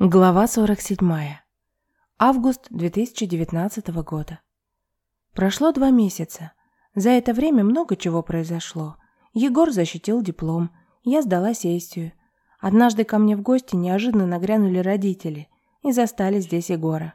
Глава 47. Август 2019 года. Прошло два месяца. За это время много чего произошло. Егор защитил диплом, я сдала сессию. Однажды ко мне в гости неожиданно нагрянули родители и застали здесь Егора.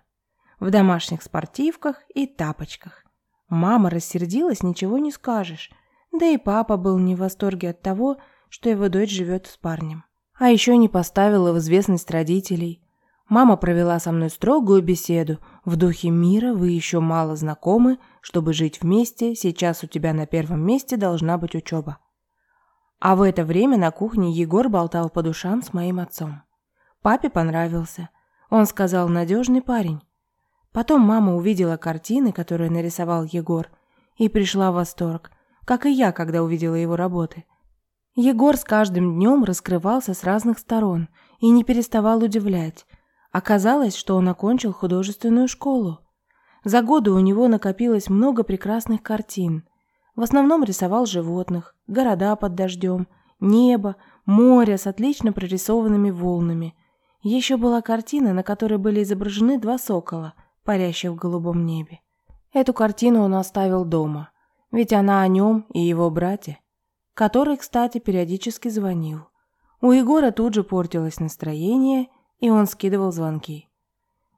В домашних спортивках и тапочках. Мама рассердилась, ничего не скажешь. Да и папа был не в восторге от того, что его дочь живет с парнем. А еще не поставила в известность родителей. Мама провела со мной строгую беседу. В духе мира вы еще мало знакомы, чтобы жить вместе, сейчас у тебя на первом месте должна быть учеба. А в это время на кухне Егор болтал по душам с моим отцом. Папе понравился. Он сказал «надежный парень». Потом мама увидела картины, которые нарисовал Егор, и пришла в восторг, как и я, когда увидела его работы – Егор с каждым днем раскрывался с разных сторон и не переставал удивлять. Оказалось, что он окончил художественную школу. За годы у него накопилось много прекрасных картин. В основном рисовал животных, города под дождем, небо, море с отлично прорисованными волнами. Еще была картина, на которой были изображены два сокола, парящих в голубом небе. Эту картину он оставил дома, ведь она о нем и его брате который, кстати, периодически звонил. У Егора тут же портилось настроение, и он скидывал звонки.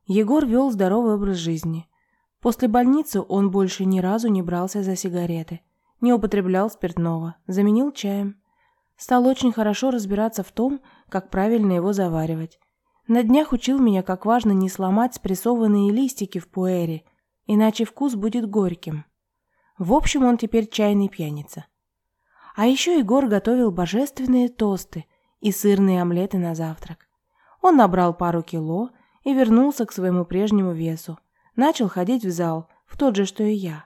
Егор вел здоровый образ жизни. После больницы он больше ни разу не брался за сигареты, не употреблял спиртного, заменил чаем. Стал очень хорошо разбираться в том, как правильно его заваривать. На днях учил меня, как важно не сломать спрессованные листики в пуэре, иначе вкус будет горьким. В общем, он теперь чайный пьяница. А еще Егор готовил божественные тосты и сырные омлеты на завтрак. Он набрал пару кило и вернулся к своему прежнему весу. Начал ходить в зал, в тот же, что и я.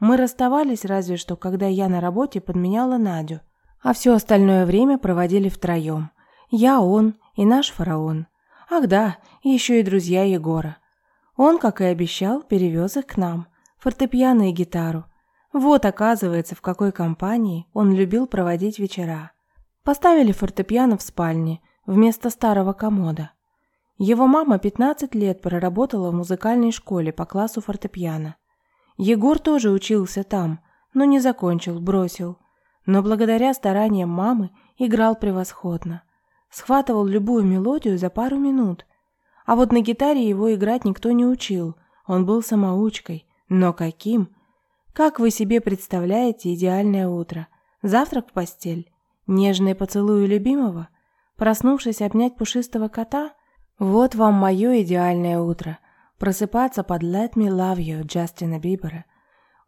Мы расставались разве что, когда я на работе подменяла Надю, а все остальное время проводили втроем. Я, он и наш фараон. Ах да, еще и друзья Егора. Он, как и обещал, перевез их к нам, фортепиано и гитару, вот, оказывается, в какой компании он любил проводить вечера. Поставили фортепиано в спальне вместо старого комода. Его мама 15 лет проработала в музыкальной школе по классу фортепиано. Егор тоже учился там, но не закончил, бросил. Но благодаря стараниям мамы играл превосходно. Схватывал любую мелодию за пару минут. А вот на гитаре его играть никто не учил. Он был самоучкой. Но каким? Как вы себе представляете идеальное утро? Завтрак в постель? Нежные поцелуи любимого? Проснувшись обнять пушистого кота? Вот вам мое идеальное утро. Просыпаться под Let Me Love You Джастина Бибера.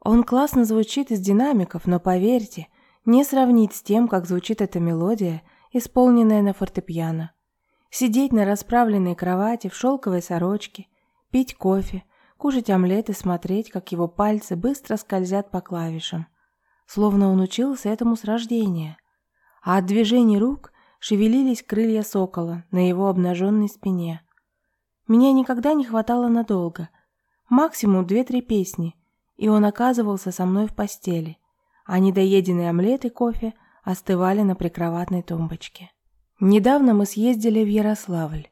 Он классно звучит из динамиков, но поверьте, не сравнить с тем, как звучит эта мелодия, исполненная на фортепиано. Сидеть на расправленной кровати в шелковой сорочке, пить кофе, кушать омлет и смотреть, как его пальцы быстро скользят по клавишам, словно он учился этому с рождения. А от движений рук шевелились крылья сокола на его обнаженной спине. Меня никогда не хватало надолго, максимум две-три песни, и он оказывался со мной в постели, а недоеденный омлет и кофе остывали на прикроватной тумбочке. Недавно мы съездили в Ярославль.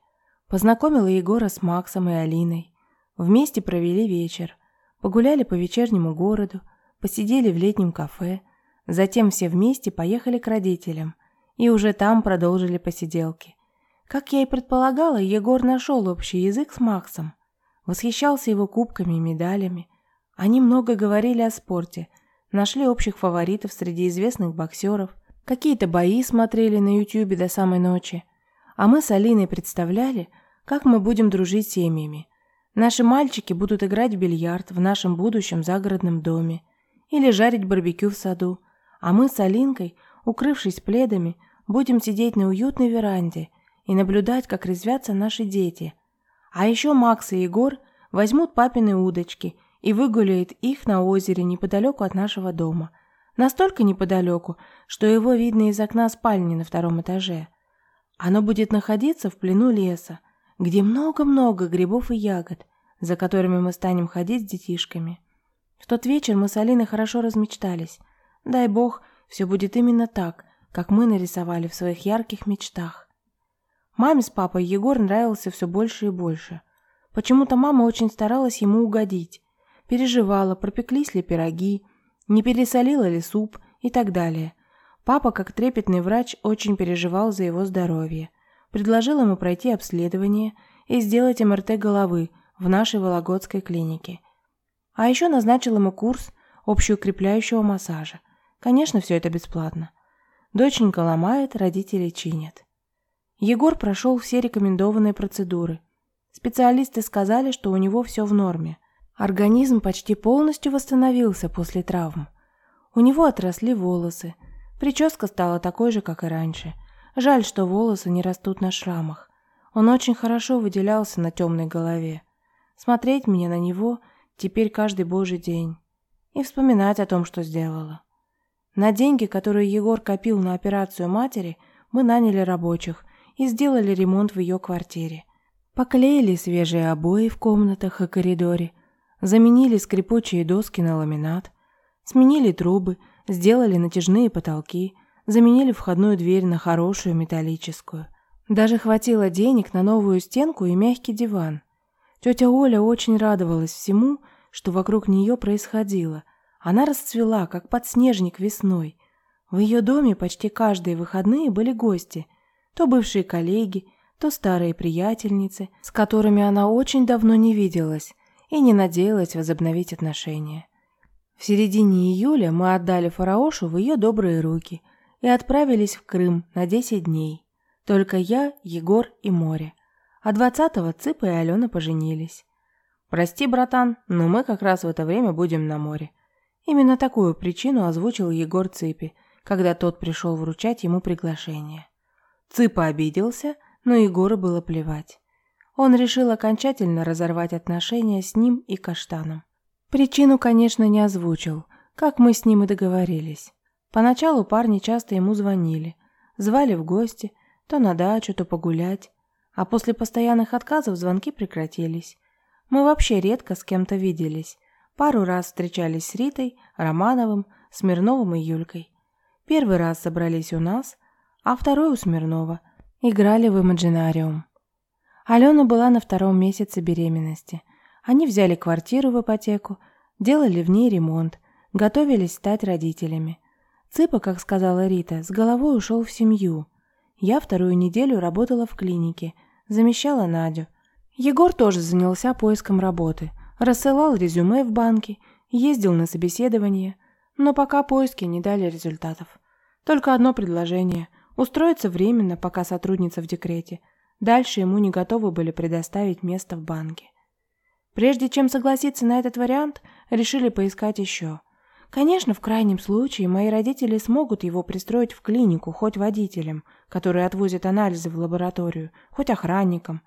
Познакомила Егора с Максом и Алиной. Вместе провели вечер, погуляли по вечернему городу, посидели в летнем кафе, затем все вместе поехали к родителям и уже там продолжили посиделки. Как я и предполагала, Егор нашел общий язык с Максом, восхищался его кубками и медалями. Они много говорили о спорте, нашли общих фаворитов среди известных боксеров, какие-то бои смотрели на ютюбе до самой ночи. А мы с Алиной представляли, как мы будем дружить семьями – Наши мальчики будут играть в бильярд в нашем будущем загородном доме или жарить барбекю в саду, а мы с Алинкой, укрывшись пледами, будем сидеть на уютной веранде и наблюдать, как резвятся наши дети. А еще Макс и Егор возьмут папины удочки и выгуляют их на озере неподалеку от нашего дома. Настолько неподалеку, что его видно из окна спальни на втором этаже. Оно будет находиться в плену леса, где много-много грибов и ягод, за которыми мы станем ходить с детишками. В тот вечер мы с Алиной хорошо размечтались. Дай бог, все будет именно так, как мы нарисовали в своих ярких мечтах. Маме с папой Егор нравился все больше и больше. Почему-то мама очень старалась ему угодить. Переживала, пропеклись ли пироги, не пересолила ли суп и так далее. Папа, как трепетный врач, очень переживал за его здоровье. Предложил ему пройти обследование и сделать МРТ головы в нашей Вологодской клинике. А еще назначил ему курс общеукрепляющего массажа. Конечно, все это бесплатно. Доченька ломает, родители чинят. Егор прошел все рекомендованные процедуры. Специалисты сказали, что у него все в норме. Организм почти полностью восстановился после травм. У него отросли волосы. Прическа стала такой же, как и раньше. Жаль, что волосы не растут на шрамах. Он очень хорошо выделялся на темной голове. Смотреть мне на него теперь каждый божий день. И вспоминать о том, что сделала. На деньги, которые Егор копил на операцию матери, мы наняли рабочих и сделали ремонт в ее квартире. Поклеили свежие обои в комнатах и коридоре, заменили скрипучие доски на ламинат, сменили трубы, сделали натяжные потолки, заменили входную дверь на хорошую металлическую. Даже хватило денег на новую стенку и мягкий диван. Тетя Оля очень радовалась всему, что вокруг нее происходило, она расцвела, как подснежник весной. В ее доме почти каждые выходные были гости, то бывшие коллеги, то старые приятельницы, с которыми она очень давно не виделась и не надеялась возобновить отношения. В середине июля мы отдали Фараошу в ее добрые руки и отправились в Крым на 10 дней. Только я, Егор и море. А 20-го Цыпа и Алена поженились. «Прости, братан, но мы как раз в это время будем на море. Именно такую причину озвучил Егор Цыпи, когда тот пришел вручать ему приглашение. Цыпа обиделся, но Егору было плевать. Он решил окончательно разорвать отношения с ним и Каштаном. Причину, конечно, не озвучил, как мы с ним и договорились. Поначалу парни часто ему звонили, звали в гости, то на дачу, то погулять, а после постоянных отказов звонки прекратились. Мы вообще редко с кем-то виделись, Пару раз встречались с Ритой, Романовым, Смирновым и Юлькой. Первый раз собрались у нас, а второй у Смирнова. Играли в имаджинариум. Алена была на втором месяце беременности. Они взяли квартиру в ипотеку, делали в ней ремонт, готовились стать родителями. Цыпа, как сказала Рита, с головой ушел в семью. Я вторую неделю работала в клинике, замещала Надю. Егор тоже занялся поиском работы – Рассылал резюме в банки, ездил на собеседование, но пока поиски не дали результатов. Только одно предложение – устроиться временно, пока сотрудница в декрете. Дальше ему не готовы были предоставить место в банке. Прежде чем согласиться на этот вариант, решили поискать еще. Конечно, в крайнем случае мои родители смогут его пристроить в клинику, хоть водителем, который отвозит анализы в лабораторию, хоть охранником.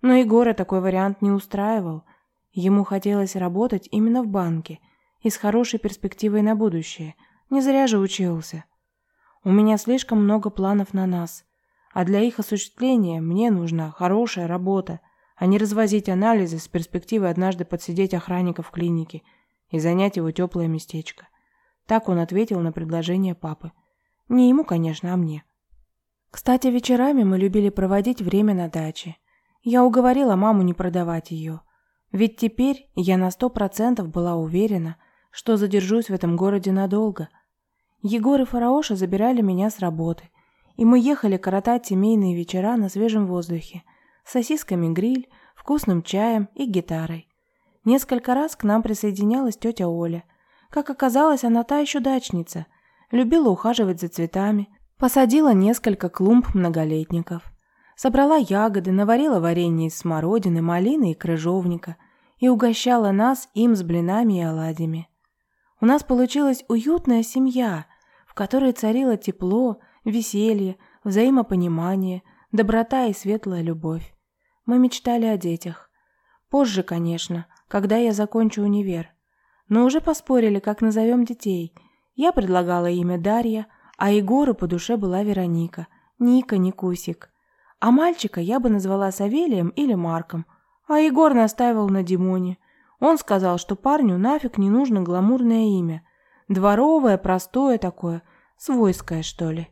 Но Егора такой вариант не устраивал – Ему хотелось работать именно в банке и с хорошей перспективой на будущее. Не зря же учился. У меня слишком много планов на нас, а для их осуществления мне нужна хорошая работа, а не развозить анализы с перспективой однажды подсидеть охранника в клинике и занять его теплое местечко. Так он ответил на предложение папы. Не ему, конечно, а мне. Кстати, вечерами мы любили проводить время на даче. Я уговорила маму не продавать ее – ведь теперь я на сто процентов была уверена, что задержусь в этом городе надолго. Егор и Фараоша забирали меня с работы, и мы ехали коротать семейные вечера на свежем воздухе, с сосисками гриль, вкусным чаем и гитарой. Несколько раз к нам присоединялась тетя Оля. Как оказалось, она та еще дачница, любила ухаживать за цветами, посадила несколько клумб многолетников. Собрала ягоды, наварила варенье из смородины, малины и крыжовника и угощала нас им с блинами и оладьями. У нас получилась уютная семья, в которой царило тепло, веселье, взаимопонимание, доброта и светлая любовь. Мы мечтали о детях. Позже, конечно, когда я закончу универ. Но уже поспорили, как назовем детей. Я предлагала имя Дарья, а Егору по душе была Вероника. Ника, Никусик. А мальчика я бы назвала Савелием или Марком, а Егор настаивал на Димоне. Он сказал, что парню нафиг не нужно гламурное имя. Дворовое, простое такое, свойское, что ли.